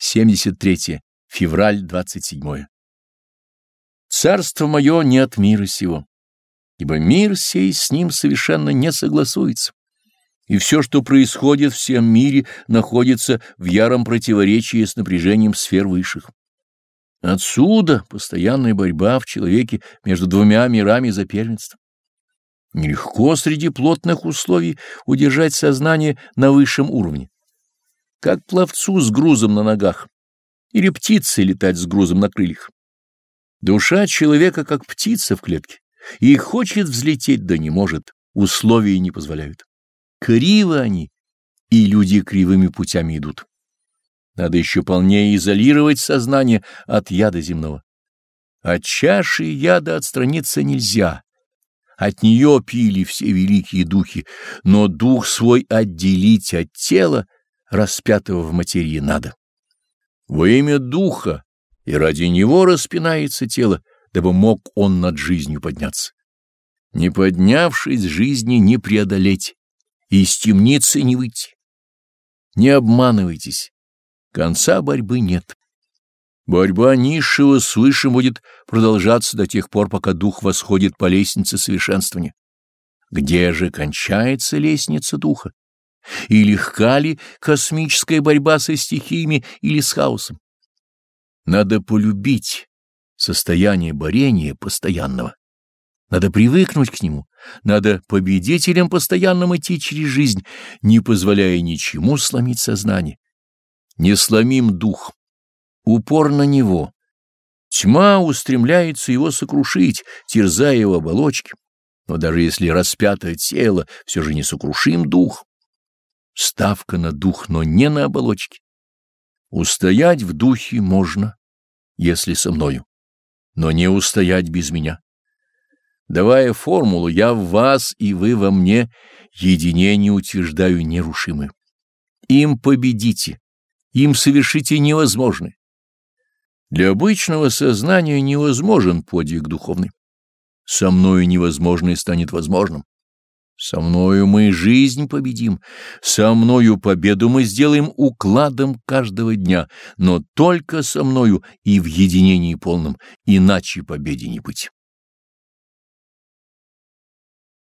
73 февраль 27 Царство мое не от мира сего, ибо мир сей с ним совершенно не согласуется, и все, что происходит в всем мире, находится в яром противоречии с напряжением сфер высших. Отсюда постоянная борьба в человеке между двумя мирами за первенство. Нелегко среди плотных условий удержать сознание на высшем уровне. Как пловцу с грузом на ногах или птице летать с грузом на крыльях. Душа человека как птица в клетке, и хочет взлететь, да не может, условия не позволяют. Криво они, и люди кривыми путями идут. Надо еще полнее изолировать сознание от яда земного. От чаши яда отстраниться нельзя. От нее пили все великие духи, но дух свой отделить от тела, распятого в материи, надо. Во имя духа и ради него распинается тело, дабы мог он над жизнью подняться. Не поднявшись, жизни не преодолеть, и из темницы не выйти. Не обманывайтесь, конца борьбы нет. Борьба низшего с высшим будет продолжаться до тех пор, пока дух восходит по лестнице совершенствования. Где же кончается лестница духа? И легка ли космическая борьба со стихиями или с хаосом? Надо полюбить состояние борения постоянного. Надо привыкнуть к нему, надо победителям постоянным идти через жизнь, не позволяя ничему сломить сознание. Не сломим дух, упор на него. Тьма устремляется его сокрушить, терзая его оболочки. Но даже если распятое тело, все же не сокрушим дух. Ставка на дух, но не на оболочки. Устоять в духе можно, если со мною, но не устоять без меня. Давая формулу «я в вас и вы во мне», единение утверждаю нерушимое. Им победите, им совершите невозможное. Для обычного сознания невозможен подвиг духовный. Со мною невозможное станет возможным. Со мною мы жизнь победим, со мною победу мы сделаем укладом каждого дня, но только со мною и в единении полном, иначе победе не быть.